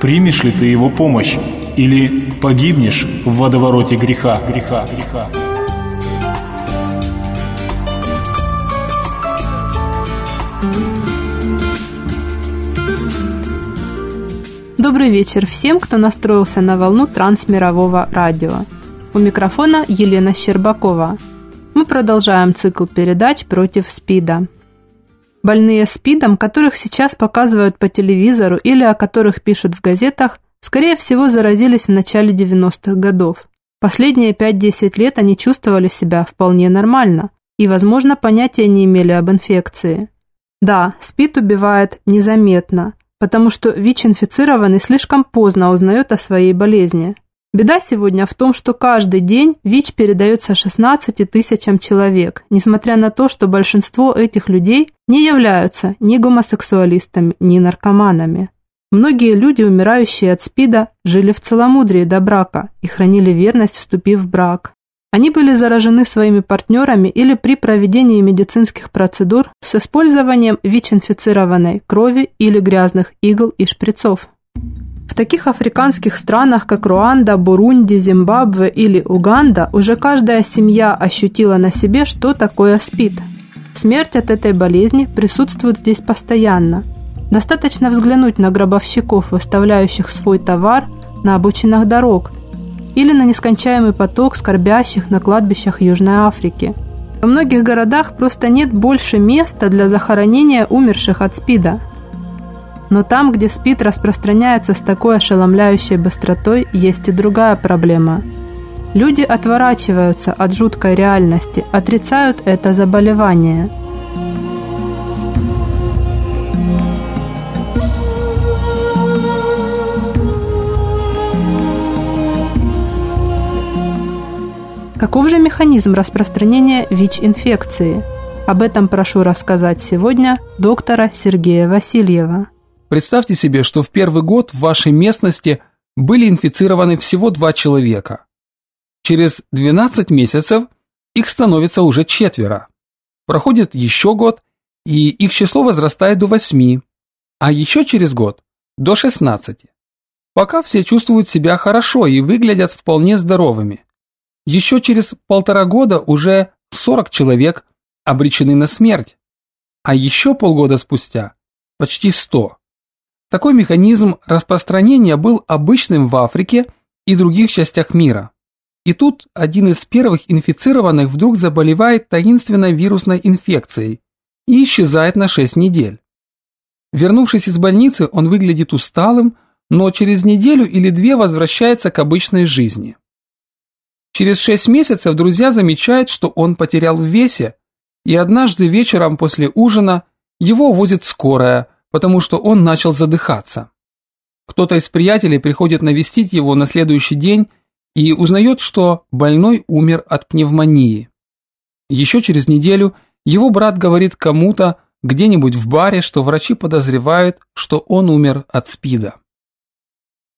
Примешь ли ты его помощь или погибнешь в водовороте греха, греха, греха. Добрый вечер всем, кто настроился на волну трансмирового радио. У микрофона Елена Щербакова. Мы продолжаем цикл передач против СПИДа. Больные СПИДом, которых сейчас показывают по телевизору или о которых пишут в газетах, скорее всего заразились в начале 90-х годов. Последние 5-10 лет они чувствовали себя вполне нормально и, возможно, понятия не имели об инфекции. Да, СПИД убивает незаметно, потому что ВИЧ-инфицированный слишком поздно узнает о своей болезни. Беда сегодня в том, что каждый день ВИЧ передается 16 тысячам человек, несмотря на то, что большинство этих людей не являются ни гомосексуалистами, ни наркоманами. Многие люди, умирающие от СПИДа, жили в целомудрии до брака и хранили верность, вступив в брак. Они были заражены своими партнерами или при проведении медицинских процедур с использованием ВИЧ-инфицированной крови или грязных игл и шприцов. В таких африканских странах, как Руанда, Бурунди, Зимбабве или Уганда, уже каждая семья ощутила на себе, что такое СПИД. Смерть от этой болезни присутствует здесь постоянно. Достаточно взглянуть на гробовщиков, выставляющих свой товар на обочинах дорог, или на нескончаемый поток скорбящих на кладбищах Южной Африки. Во многих городах просто нет больше места для захоронения умерших от СПИДа. Но там, где СПИД распространяется с такой ошеломляющей быстротой, есть и другая проблема. Люди отворачиваются от жуткой реальности, отрицают это заболевание – Каков же механизм распространения ВИЧ-инфекции? Об этом прошу рассказать сегодня доктора Сергея Васильева. Представьте себе, что в первый год в вашей местности были инфицированы всего два человека. Через 12 месяцев их становится уже четверо. Проходит еще год, и их число возрастает до 8, а еще через год до 16. Пока все чувствуют себя хорошо и выглядят вполне здоровыми. Еще через полтора года уже 40 человек обречены на смерть, а еще полгода спустя почти 100. Такой механизм распространения был обычным в Африке и других частях мира. И тут один из первых инфицированных вдруг заболевает таинственной вирусной инфекцией и исчезает на 6 недель. Вернувшись из больницы, он выглядит усталым, но через неделю или две возвращается к обычной жизни. Через шесть месяцев друзья замечают, что он потерял в весе, и однажды вечером после ужина его возит скорая, потому что он начал задыхаться. Кто-то из приятелей приходит навестить его на следующий день и узнает, что больной умер от пневмонии. Еще через неделю его брат говорит кому-то где-нибудь в баре, что врачи подозревают, что он умер от СПИДа.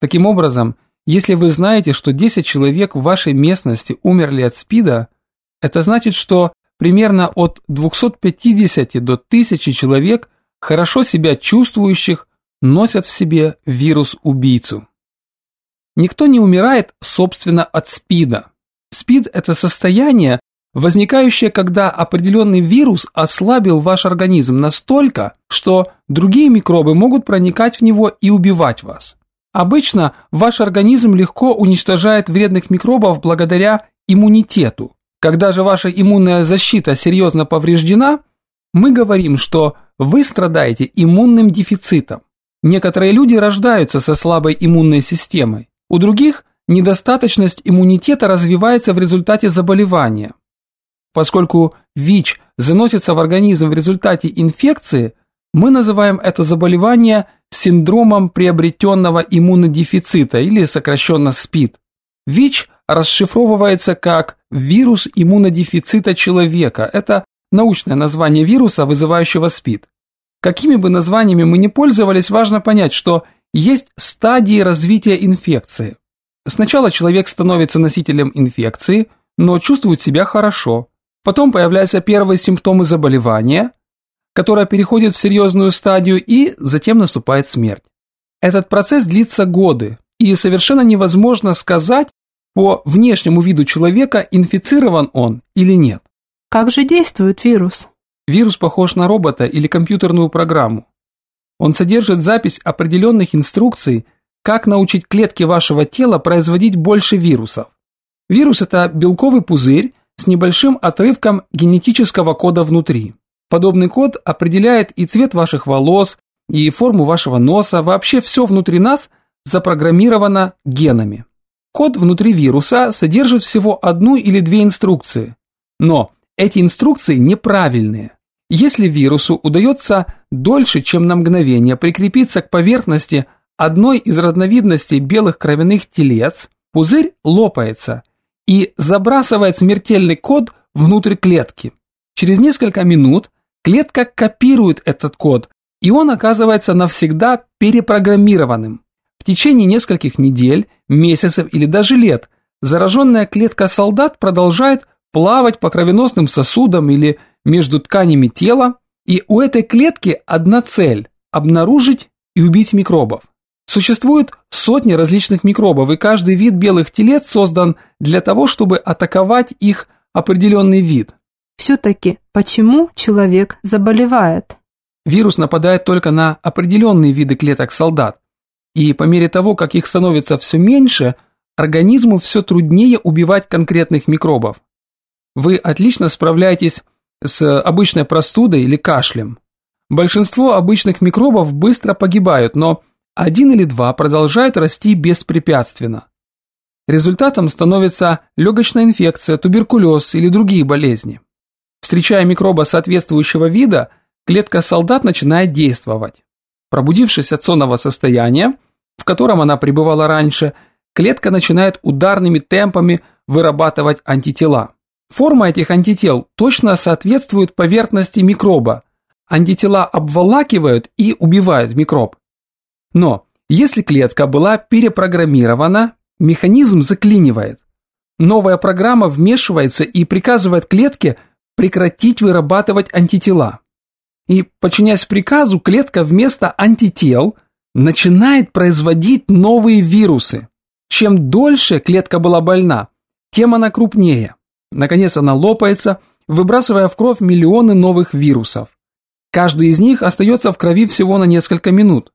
Таким образом, если вы знаете, что 10 человек в вашей местности умерли от СПИДа, это значит, что примерно от 250 до 1000 человек, хорошо себя чувствующих, носят в себе вирус-убийцу. Никто не умирает, собственно, от СПИДа. СПИД – это состояние, возникающее, когда определенный вирус ослабил ваш организм настолько, что другие микробы могут проникать в него и убивать вас. Обычно ваш организм легко уничтожает вредных микробов благодаря иммунитету. Когда же ваша иммунная защита серьезно повреждена, мы говорим, что вы страдаете иммунным дефицитом. Некоторые люди рождаются со слабой иммунной системой. У других недостаточность иммунитета развивается в результате заболевания. Поскольку ВИЧ заносится в организм в результате инфекции, мы называем это заболевание синдромом приобретенного иммунодефицита или сокращенно СПИД. ВИЧ расшифровывается как вирус иммунодефицита человека. Это научное название вируса, вызывающего СПИД. Какими бы названиями мы ни пользовались, важно понять, что есть стадии развития инфекции. Сначала человек становится носителем инфекции, но чувствует себя хорошо. Потом появляются первые симптомы заболевания, которое переходит в серьезную стадию и затем наступает смерть. Этот процесс длится годы, и совершенно невозможно сказать по внешнему виду человека, инфицирован он или нет. Как же действует вирус? Вирус похож на робота или компьютерную программу. Он содержит запись определенных инструкций, как научить клетки вашего тела производить больше вирусов. Вирус – это белковый пузырь с небольшим отрывком генетического кода внутри. Подобный код определяет и цвет ваших волос, и форму вашего носа, вообще все внутри нас запрограммировано генами. Код внутри вируса содержит всего одну или две инструкции. Но эти инструкции неправильные. Если вирусу удается дольше, чем на мгновение прикрепиться к поверхности одной из разновидностей белых кровяных телец, пузырь лопается и забрасывает смертельный код внутрь клетки. Через несколько минут клетка копирует этот код, и он оказывается навсегда перепрограммированным. В течение нескольких недель, месяцев или даже лет зараженная клетка солдат продолжает плавать по кровеносным сосудам или между тканями тела, и у этой клетки одна цель – обнаружить и убить микробов. Существует сотни различных микробов, и каждый вид белых телец создан для того, чтобы атаковать их определенный вид. Все-таки почему человек заболевает? Вирус нападает только на определенные виды клеток солдат, и по мере того, как их становится все меньше, организму все труднее убивать конкретных микробов. Вы отлично справляетесь с обычной простудой или кашлем. Большинство обычных микробов быстро погибают, но один или два продолжают расти беспрепятственно. Результатом становится легочная инфекция, туберкулез или другие болезни. Встречая микроба соответствующего вида, клетка солдат начинает действовать. Пробудившись от сонного состояния, в котором она пребывала раньше, клетка начинает ударными темпами вырабатывать антитела. Форма этих антител точно соответствует поверхности микроба. Антитела обволакивают и убивают микроб. Но если клетка была перепрограммирована, механизм заклинивает. Новая программа вмешивается и приказывает клетке прекратить вырабатывать антитела. И, подчиняясь приказу, клетка вместо антител начинает производить новые вирусы. Чем дольше клетка была больна, тем она крупнее. Наконец она лопается, выбрасывая в кровь миллионы новых вирусов. Каждый из них остается в крови всего на несколько минут.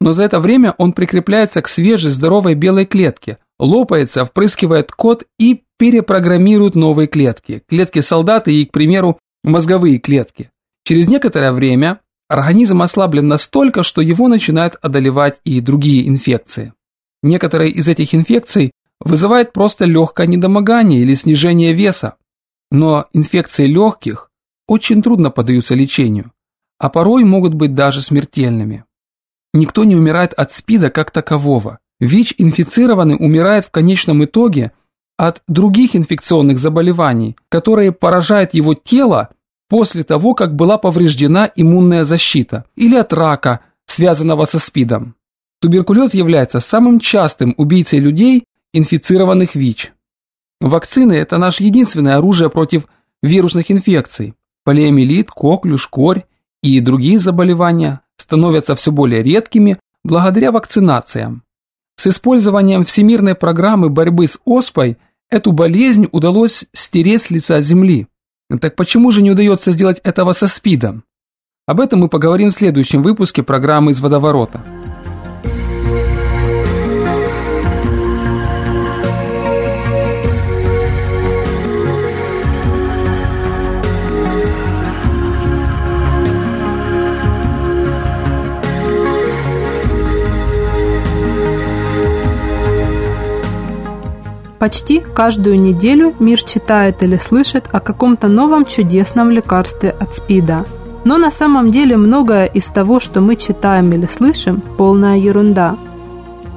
Но за это время он прикрепляется к свежей здоровой белой клетке, лопается, впрыскивает код и перепрограммирует новые клетки. Клетки солдаты и, к примеру, мозговые клетки. Через некоторое время организм ослаблен настолько, что его начинают одолевать и другие инфекции. Некоторые из этих инфекций вызывает просто легкое недомогание или снижение веса. Но инфекции легких очень трудно поддаются лечению, а порой могут быть даже смертельными. Никто не умирает от СПИДа как такового. ВИЧ-инфицированный умирает в конечном итоге от других инфекционных заболеваний, которые поражают его тело после того, как была повреждена иммунная защита, или от рака, связанного со СПИДом. Туберкулез является самым частым убийцей людей, инфицированных ВИЧ. Вакцины – это наше единственное оружие против вирусных инфекций. Полиомиелит, коклюш, корь и другие заболевания становятся все более редкими благодаря вакцинациям. С использованием Всемирной программы борьбы с оспой эту болезнь удалось стереть с лица Земли. Так почему же не удается сделать этого со СПИДом? Об этом мы поговорим в следующем выпуске программы «Из водоворота». Почти каждую неделю мир читает или слышит о каком-то новом чудесном лекарстве от СПИДа. Но на самом деле многое из того, что мы читаем или слышим, полная ерунда.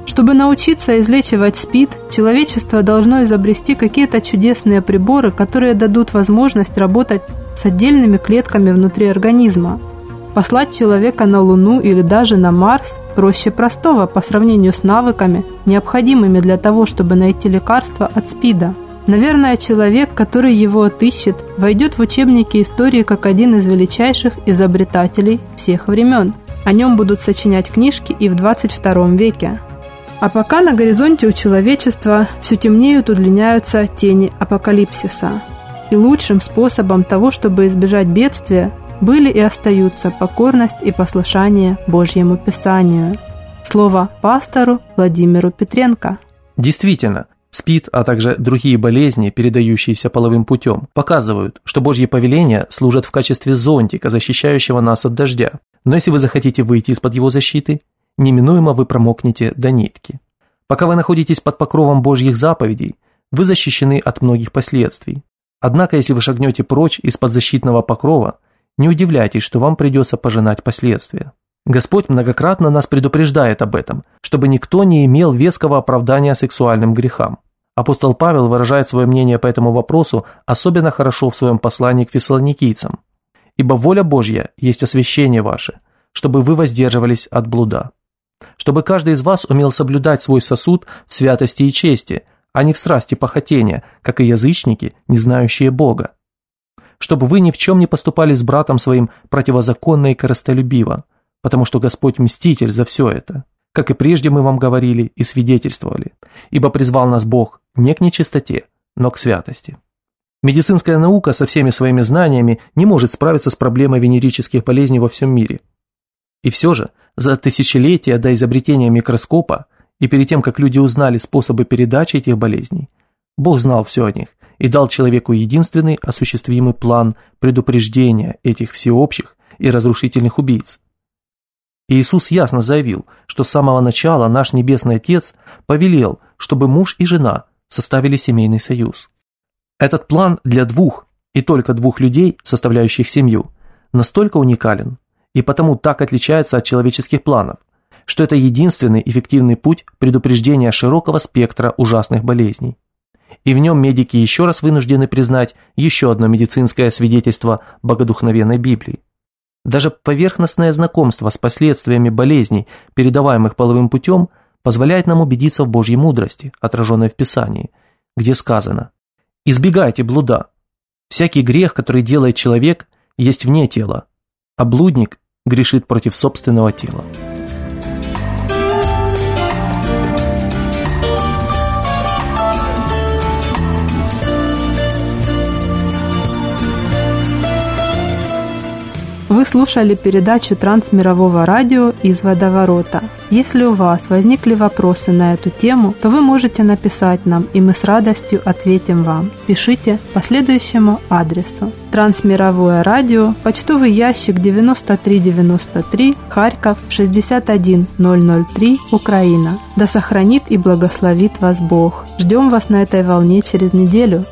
Чтобы научиться излечивать СПИД, человечество должно изобрести какие-то чудесные приборы, которые дадут возможность работать с отдельными клетками внутри организма – Послать человека на Луну или даже на Марс проще простого по сравнению с навыками, необходимыми для того, чтобы найти лекарство от СПИДа. Наверное, человек, который его отыщет, войдет в учебники истории как один из величайших изобретателей всех времен. О нем будут сочинять книжки и в 22 веке. А пока на горизонте у человечества все темнеют, удлиняются тени апокалипсиса. И лучшим способом того, чтобы избежать бедствия, были и остаются покорность и послушание Божьему Писанию. Слово пастору Владимиру Петренко. Действительно, СПИД, а также другие болезни, передающиеся половым путем, показывают, что Божьи повеления служат в качестве зонтика, защищающего нас от дождя. Но если вы захотите выйти из-под его защиты, неминуемо вы промокнете до нитки. Пока вы находитесь под покровом Божьих заповедей, вы защищены от многих последствий. Однако, если вы шагнете прочь из-под защитного покрова, не удивляйтесь, что вам придется пожинать последствия. Господь многократно нас предупреждает об этом, чтобы никто не имел веского оправдания сексуальным грехам. Апостол Павел выражает свое мнение по этому вопросу особенно хорошо в своем послании к фессалоникийцам. «Ибо воля Божья есть освящение ваше, чтобы вы воздерживались от блуда. Чтобы каждый из вас умел соблюдать свой сосуд в святости и чести, а не в страсти похотения, как и язычники, не знающие Бога чтобы вы ни в чем не поступали с братом своим противозаконно и коростолюбиво, потому что Господь мститель за все это, как и прежде мы вам говорили и свидетельствовали, ибо призвал нас Бог не к нечистоте, но к святости. Медицинская наука со всеми своими знаниями не может справиться с проблемой венерических болезней во всем мире. И все же, за тысячелетия до изобретения микроскопа и перед тем, как люди узнали способы передачи этих болезней, Бог знал все о них и дал человеку единственный осуществимый план предупреждения этих всеобщих и разрушительных убийц. Иисус ясно заявил, что с самого начала наш Небесный Отец повелел, чтобы муж и жена составили семейный союз. Этот план для двух и только двух людей, составляющих семью, настолько уникален и потому так отличается от человеческих планов, что это единственный эффективный путь предупреждения широкого спектра ужасных болезней и в нем медики еще раз вынуждены признать еще одно медицинское свидетельство богодухновенной Библии. Даже поверхностное знакомство с последствиями болезней, передаваемых половым путем, позволяет нам убедиться в Божьей мудрости, отраженной в Писании, где сказано «Избегайте блуда. Всякий грех, который делает человек, есть вне тела, а блудник грешит против собственного тела». Вы слушали передачу Трансмирового радио из водоворота. Если у вас возникли вопросы на эту тему, то вы можете написать нам, и мы с радостью ответим вам. Пишите по следующему адресу. Трансмировое радио, почтовый ящик 9393, Харьков 61003, Украина. Да сохранит и благословит вас Бог. Ждем вас на этой волне через неделю.